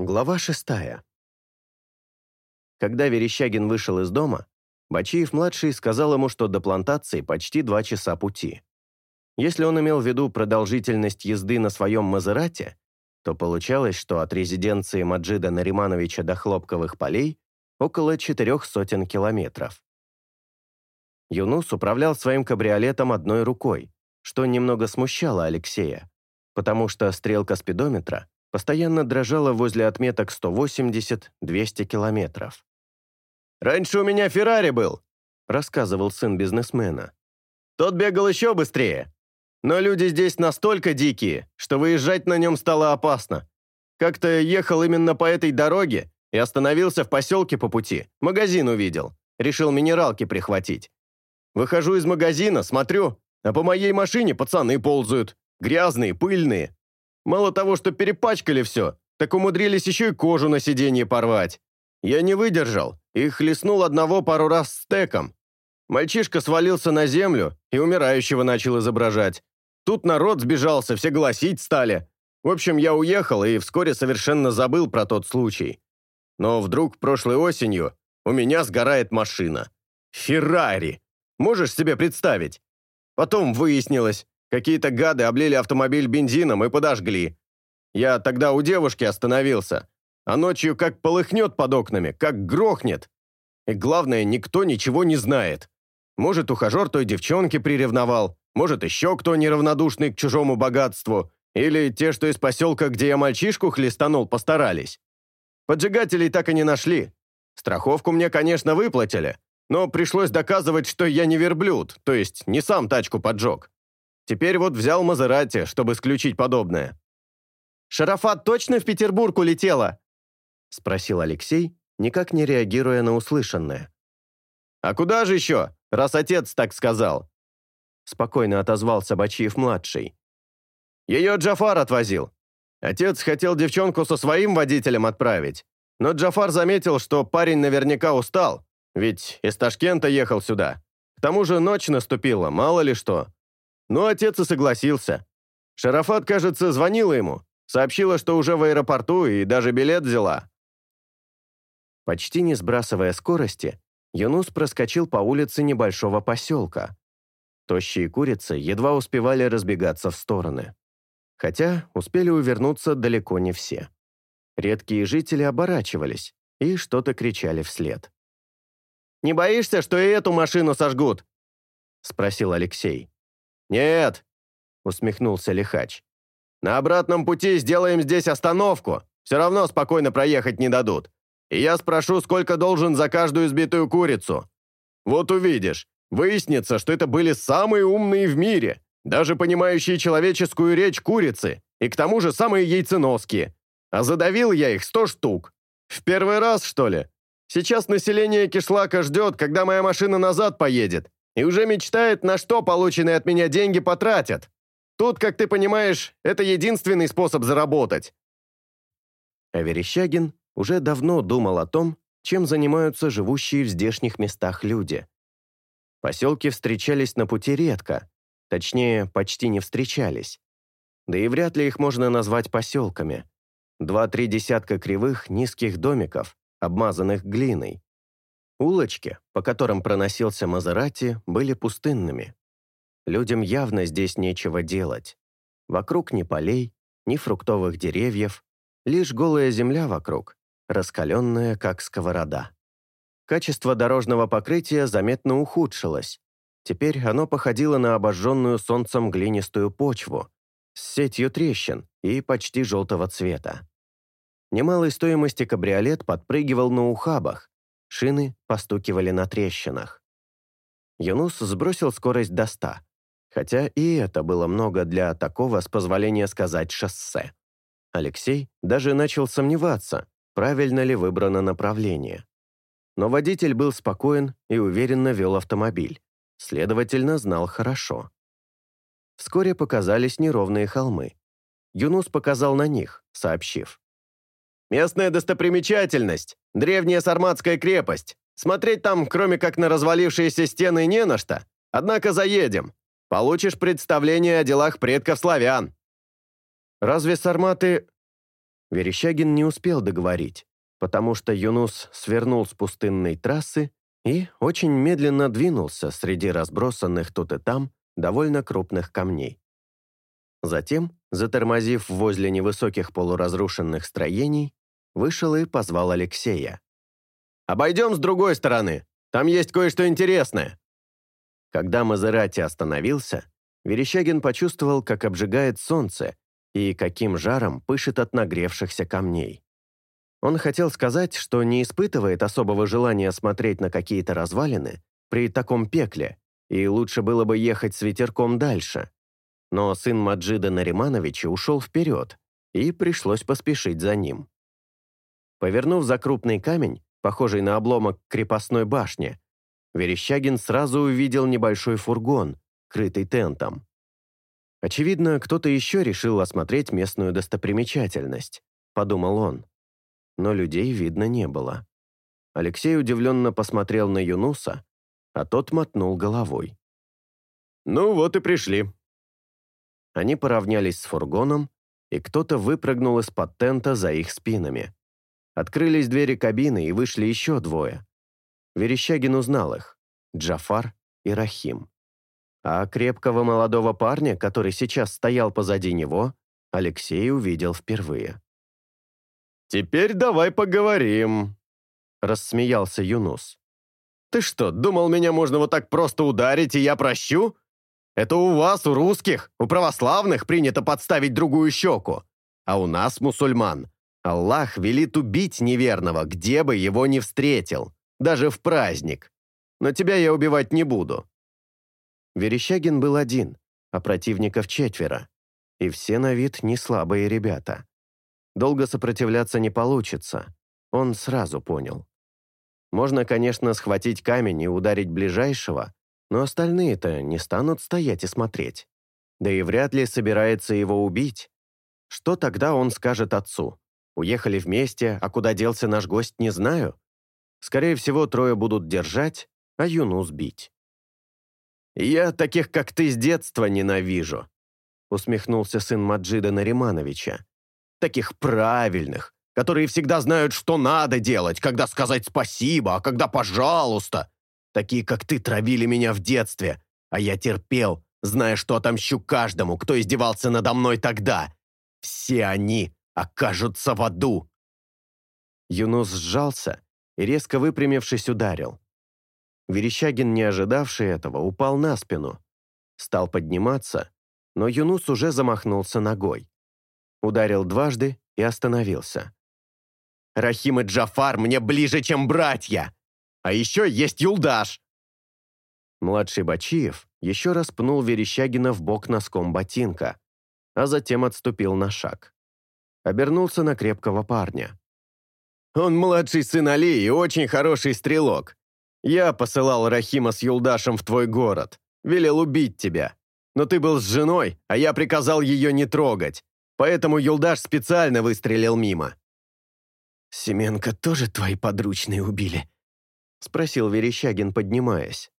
Глава шестая. Когда Верещагин вышел из дома, Бачиев-младший сказал ему, что до плантации почти два часа пути. Если он имел в виду продолжительность езды на своем Мазерате, то получалось, что от резиденции Маджида Наримановича до Хлопковых полей около четырех сотен километров. Юнус управлял своим кабриолетом одной рукой, что немного смущало Алексея, потому что стрелка спидометра постоянно дрожала возле отметок 180-200 километров. «Раньше у меня Феррари был», — рассказывал сын бизнесмена. «Тот бегал еще быстрее. Но люди здесь настолько дикие, что выезжать на нем стало опасно. Как-то ехал именно по этой дороге и остановился в поселке по пути, магазин увидел, решил минералки прихватить. Выхожу из магазина, смотрю, а по моей машине пацаны ползают, грязные, пыльные, Мало того, что перепачкали все, так умудрились еще и кожу на сиденье порвать. Я не выдержал и хлестнул одного пару раз стеком. Мальчишка свалился на землю и умирающего начал изображать. Тут народ сбежался, все гласить стали. В общем, я уехал и вскоре совершенно забыл про тот случай. Но вдруг прошлой осенью у меня сгорает машина. Феррари! Можешь себе представить? Потом выяснилось, Какие-то гады облили автомобиль бензином и подожгли. Я тогда у девушки остановился. А ночью как полыхнет под окнами, как грохнет. И главное, никто ничего не знает. Может, ухажер той девчонки приревновал, может, еще кто неравнодушный к чужому богатству, или те, что из поселка, где я мальчишку хлестанул, постарались. Поджигателей так и не нашли. Страховку мне, конечно, выплатили, но пришлось доказывать, что я не верблюд, то есть не сам тачку поджег. Теперь вот взял Мазерати, чтобы исключить подобное. «Шарафат точно в Петербург улетела?» — спросил Алексей, никак не реагируя на услышанное. «А куда же еще, раз отец так сказал?» Спокойно отозвался Бачиев-младший. «Ее Джафар отвозил. Отец хотел девчонку со своим водителем отправить, но Джафар заметил, что парень наверняка устал, ведь из Ташкента ехал сюда. К тому же ночь наступила, мало ли что. Но отец и согласился. Шарафат, кажется, звонила ему, сообщила, что уже в аэропорту и даже билет взяла. Почти не сбрасывая скорости, Юнус проскочил по улице небольшого поселка. Тощие курицы едва успевали разбегаться в стороны. Хотя успели увернуться далеко не все. Редкие жители оборачивались и что-то кричали вслед. «Не боишься, что и эту машину сожгут?» — спросил Алексей. «Нет», — усмехнулся лихач. «На обратном пути сделаем здесь остановку. Все равно спокойно проехать не дадут. И я спрошу, сколько должен за каждую сбитую курицу. Вот увидишь, выяснится, что это были самые умные в мире, даже понимающие человеческую речь курицы, и к тому же самые яйценоски. А задавил я их сто штук. В первый раз, что ли? Сейчас население кишлака ждет, когда моя машина назад поедет, и уже мечтает, на что полученные от меня деньги потратят. Тут, как ты понимаешь, это единственный способ заработать». А Верещагин уже давно думал о том, чем занимаются живущие в здешних местах люди. Поселки встречались на пути редко, точнее, почти не встречались. Да и вряд ли их можно назвать поселками. Два-три десятка кривых, низких домиков, обмазанных глиной. Улочки, по которым проносился Мазерати, были пустынными. Людям явно здесь нечего делать. Вокруг ни полей, ни фруктовых деревьев, лишь голая земля вокруг, раскаленная, как сковорода. Качество дорожного покрытия заметно ухудшилось. Теперь оно походило на обожженную солнцем глинистую почву с сетью трещин и почти желтого цвета. Немалой стоимости кабриолет подпрыгивал на ухабах, шины постукивали на трещинах. Юнус сбросил скорость до 100, хотя и это было много для такого, с позволения сказать, шоссе. Алексей даже начал сомневаться, правильно ли выбрано направление. Но водитель был спокоен и уверенно вел автомобиль, следовательно, знал хорошо. Вскоре показались неровные холмы. Юнус показал на них, сообщив. Местная достопримечательность. Древняя сарматская крепость. Смотреть там, кроме как на развалившиеся стены, не на что. Однако заедем. Получишь представление о делах предков славян». «Разве сарматы...» Верещагин не успел договорить, потому что Юнус свернул с пустынной трассы и очень медленно двинулся среди разбросанных тут и там довольно крупных камней. Затем, затормозив возле невысоких полуразрушенных строений, Вышел и позвал Алексея. «Обойдем с другой стороны. Там есть кое-что интересное». Когда Мазерати остановился, Верещагин почувствовал, как обжигает солнце и каким жаром пышет от нагревшихся камней. Он хотел сказать, что не испытывает особого желания смотреть на какие-то развалины при таком пекле, и лучше было бы ехать с ветерком дальше. Но сын Маджида Наримановича ушел вперед, и пришлось поспешить за ним. Повернув за крупный камень, похожий на обломок крепостной башни, Верещагин сразу увидел небольшой фургон, крытый тентом. «Очевидно, кто-то еще решил осмотреть местную достопримечательность», — подумал он. Но людей видно не было. Алексей удивленно посмотрел на Юнуса, а тот мотнул головой. «Ну вот и пришли». Они поравнялись с фургоном, и кто-то выпрыгнул из-под тента за их спинами. Открылись двери кабины и вышли еще двое. Верещагин узнал их – Джафар и Рахим. А крепкого молодого парня, который сейчас стоял позади него, Алексей увидел впервые. «Теперь давай поговорим», – рассмеялся Юнус. «Ты что, думал, меня можно вот так просто ударить, и я прощу? Это у вас, у русских, у православных принято подставить другую щеку, а у нас, мусульман, Аллах велит убить неверного, где бы его ни встретил, даже в праздник. Но тебя я убивать не буду». Верещагин был один, а противников четверо. И все на вид не слабые ребята. Долго сопротивляться не получится. Он сразу понял. Можно, конечно, схватить камень и ударить ближайшего, но остальные-то не станут стоять и смотреть. Да и вряд ли собирается его убить. Что тогда он скажет отцу? Уехали вместе, а куда делся наш гость, не знаю. Скорее всего, трое будут держать, а Юну сбить. «Я таких, как ты, с детства ненавижу», — усмехнулся сын Маджида Наримановича. «Таких правильных, которые всегда знают, что надо делать, когда сказать спасибо, а когда пожалуйста. Такие, как ты, травили меня в детстве, а я терпел, зная, что отомщу каждому, кто издевался надо мной тогда. Все они окажутся в аду!» Юнус сжался и, резко выпрямившись, ударил. Верещагин, не ожидавший этого, упал на спину. Стал подниматься, но Юнус уже замахнулся ногой. Ударил дважды и остановился. «Рахим и Джафар мне ближе, чем братья! А еще есть Юлдаш!» Младший Бачиев еще раз пнул Верещагина в бок носком ботинка, а затем отступил на шаг. Обернулся на крепкого парня. «Он младший сын Али и очень хороший стрелок. Я посылал Рахима с Юлдашем в твой город. Велел убить тебя. Но ты был с женой, а я приказал ее не трогать. Поэтому Юлдаш специально выстрелил мимо». «Семенко тоже твои подручные убили?» — спросил Верещагин, поднимаясь.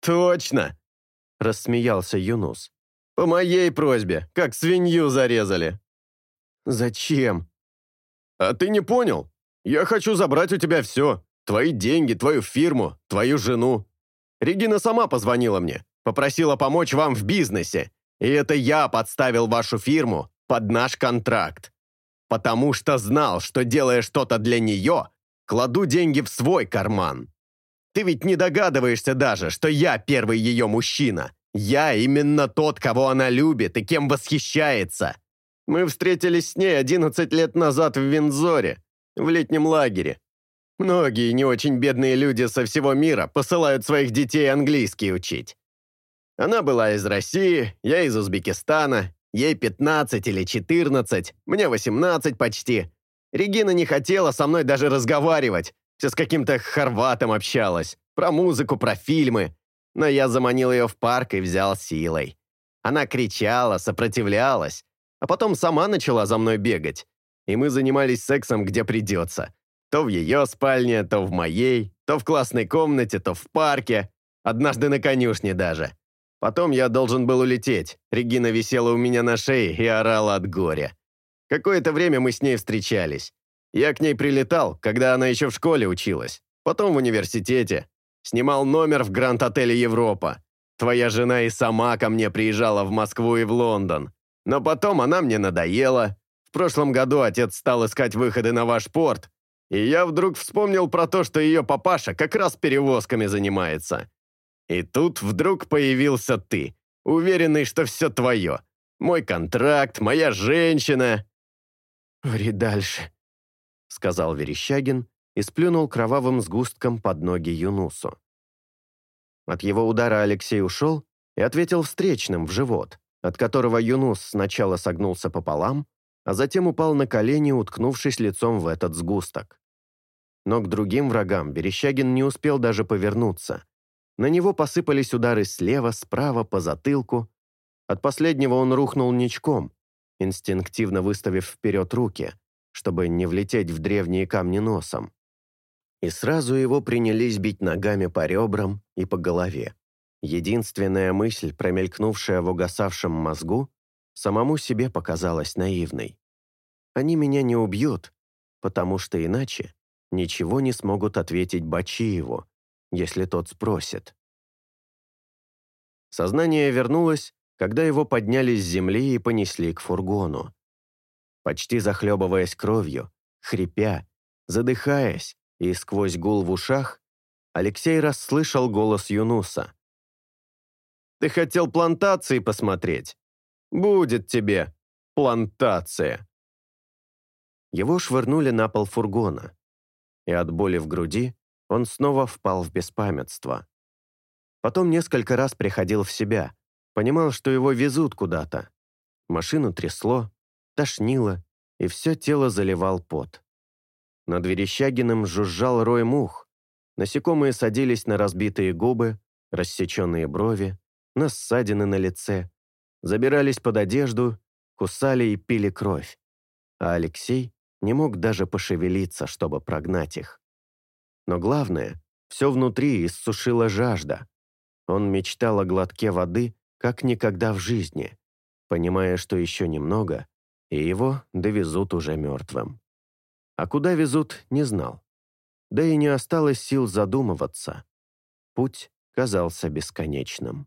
«Точно!» — рассмеялся Юнус. «По моей просьбе, как свинью зарезали!» «Зачем?» «А ты не понял? Я хочу забрать у тебя все. Твои деньги, твою фирму, твою жену. Регина сама позвонила мне, попросила помочь вам в бизнесе. И это я подставил вашу фирму под наш контракт. Потому что знал, что, делая что-то для нее, кладу деньги в свой карман. Ты ведь не догадываешься даже, что я первый ее мужчина. Я именно тот, кого она любит и кем восхищается. Мы встретились с ней 11 лет назад в Винзоре, в летнем лагере. Многие не очень бедные люди со всего мира посылают своих детей английский учить. Она была из России, я из Узбекистана, ей 15 или 14, мне 18 почти. Регина не хотела со мной даже разговаривать, все с каким-то хорватом общалась, про музыку, про фильмы. Но я заманил ее в парк и взял силой. Она кричала, сопротивлялась, а потом сама начала за мной бегать. И мы занимались сексом где придется. То в ее спальне, то в моей, то в классной комнате, то в парке. Однажды на конюшне даже. Потом я должен был улететь. Регина висела у меня на шее и орала от горя. Какое-то время мы с ней встречались. Я к ней прилетал, когда она еще в школе училась. Потом в университете. Снимал номер в Гранд-отеле «Европа». Твоя жена и сама ко мне приезжала в Москву и в Лондон. Но потом она мне надоела. В прошлом году отец стал искать выходы на ваш порт, и я вдруг вспомнил про то, что ее папаша как раз перевозками занимается. И тут вдруг появился ты, уверенный, что все твое. Мой контракт, моя женщина. «Ври дальше», — сказал Верещагин и сплюнул кровавым сгустком под ноги Юнусу. От его удара Алексей ушел и ответил встречным в живот от которого Юнус сначала согнулся пополам, а затем упал на колени, уткнувшись лицом в этот сгусток. Но к другим врагам Берещагин не успел даже повернуться. На него посыпались удары слева, справа, по затылку. От последнего он рухнул ничком, инстинктивно выставив вперед руки, чтобы не влететь в древние камни носом. И сразу его принялись бить ногами по ребрам и по голове. Единственная мысль, промелькнувшая в угасавшем мозгу, самому себе показалась наивной. «Они меня не убьют, потому что иначе ничего не смогут ответить Бачиеву, если тот спросит». Сознание вернулось, когда его подняли с земли и понесли к фургону. Почти захлебываясь кровью, хрипя, задыхаясь и сквозь гул в ушах, Алексей расслышал голос Юнуса – ты хотел плантации посмотреть? Будет тебе плантация!» Его швырнули на пол фургона, и от боли в груди он снова впал в беспамятство. Потом несколько раз приходил в себя, понимал, что его везут куда-то. Машину трясло, тошнило, и все тело заливал пот. Над Верещагиным жужжал рой мух. Насекомые садились на разбитые губы, рассеченные брови, на ссадины на лице, забирались под одежду, кусали и пили кровь. А Алексей не мог даже пошевелиться, чтобы прогнать их. Но главное, все внутри иссушила жажда. Он мечтал о глотке воды, как никогда в жизни, понимая, что еще немного, и его довезут уже мертвым. А куда везут, не знал. Да и не осталось сил задумываться. Путь казался бесконечным.